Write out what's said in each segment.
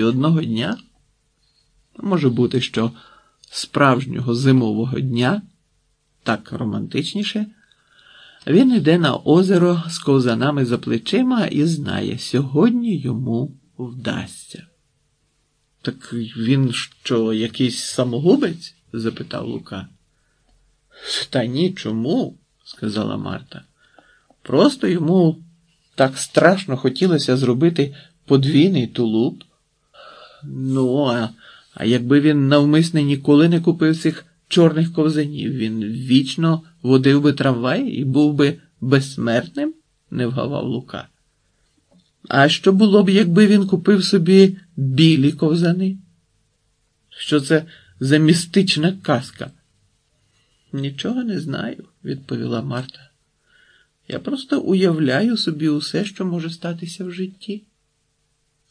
І одного дня, може бути, що справжнього зимового дня, так романтичніше, він йде на озеро з ковзанами за плечима і знає, сьогодні йому вдасться. Так він що, якийсь самогубець? запитав Лука. Та ні, чому? сказала Марта. Просто йому так страшно хотілося зробити подвійний тулуб. Ну, а, а якби він навмисне ніколи не купив цих чорних ковзанів, він вічно водив би трамвай і був би безсмертним, не вгавав Лука. А що було б, якби він купив собі білі ковзани? Що це за містична казка? Нічого не знаю, відповіла Марта. Я просто уявляю собі усе, що може статися в житті.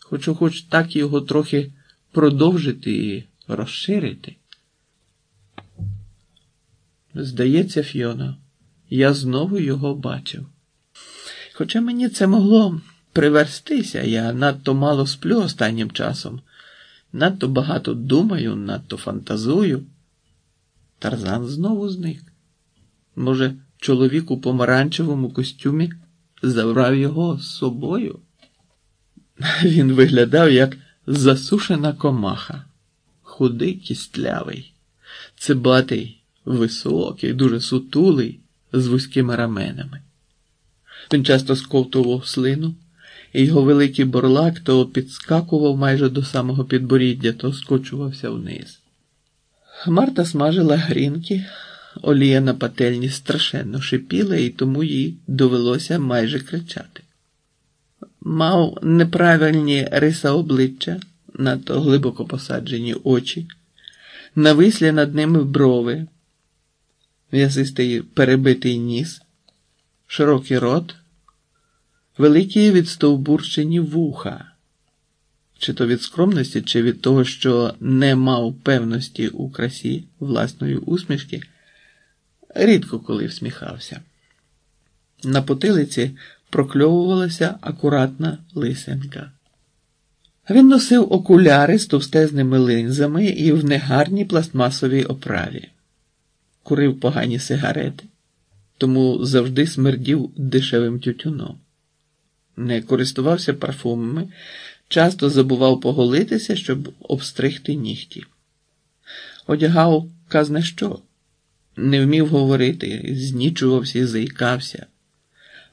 Хочу хоч так його трохи продовжити і розширити. Здається, Фіона, я знову його бачив. Хоча мені це могло приверстися, я надто мало сплю останнім часом, надто багато думаю, надто фантазую. Тарзан знову зник. Може, чоловік у помаранчевому костюмі забрав його з собою? Він виглядав як засушена комаха, худий, кістлявий, цибатий, високий, дуже сутулий, з вузькими раменами. Він часто сковтував слину, і його великий борлак то підскакував майже до самого підборіддя, то скочувався вниз. Марта смажила грінки, олія на пательні страшенно шипіла, і тому їй довелося майже кричати. Мав неправильні риса обличчя, надто глибоко посаджені очі, навислі над ними брови, м'ясистий перебитий ніс, широкий рот, великі відстовбурчені вуха, чи то від скромності, чи від того, що не мав певності у красі власної усмішки, рідко коли всміхався. На потилиці прокльовувалася акуратна лисенка. Він носив окуляри з товстезними линзами і в негарній пластмасовій оправі, курив погані сигарети, тому завжди смердів дешевим тютюном. Не користувався парфумами, часто забував поголитися, щоб обстригти нігті. Одягав казне що, не вмів говорити, знічувався і заїкався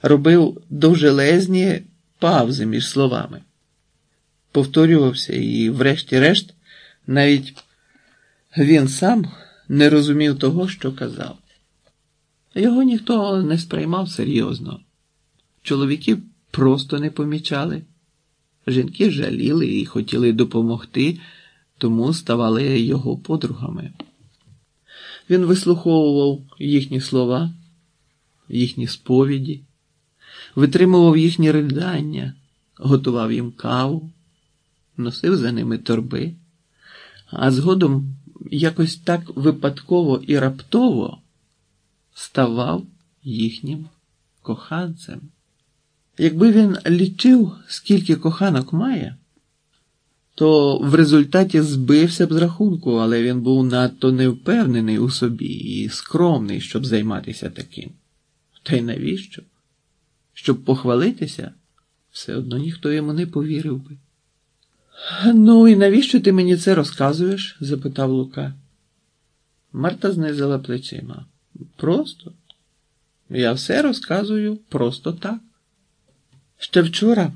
робив довжелезні паузи між словами, повторювався і, врешті-решт, навіть він сам не розумів того, що казав. Його ніхто не сприймав серйозно. Чоловіки просто не помічали. Жінки жаліли і хотіли допомогти, тому ставали його подругами. Він вислуховував їхні слова, їхні сповіді витримував їхні ридання, готував їм каву, носив за ними торби, а згодом якось так випадково і раптово ставав їхнім коханцем. Якби він лічив, скільки коханок має, то в результаті збився б з рахунку, але він був надто невпевнений у собі і скромний, щоб займатися таким. Та й навіщо? Щоб похвалитися, все одно ніхто йому не повірив би. Ну, і навіщо ти мені це розказуєш? запитав Лука. Марта знизила плечима. Просто. Я все розказую просто так. Ще вчора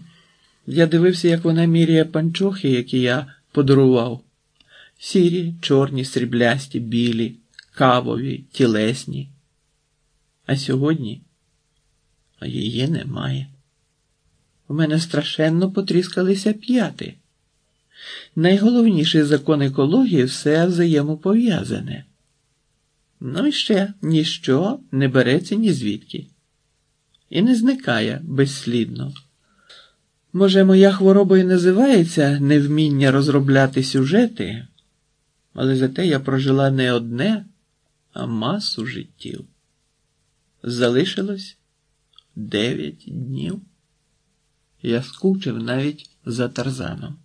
я дивився, як вона міряє панчохи, які я подарував. Сірі, чорні, сріблясті, білі, кавові, тілесні. А сьогодні її немає. У мене страшенно потріскалися п'яти. Найголовніший закон екології все взаємопов'язане. Ну і ще ніщо не береться ні звідки. І не зникає безслідно. Може, моя хвороба і називається невміння розробляти сюжети, але зате я прожила не одне, а масу життів. Залишилось Дев'ять днів. Я скучив навіть за Тарзаном.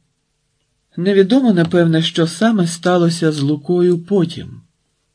Невідомо, напевне, що саме сталося з Лукою потім.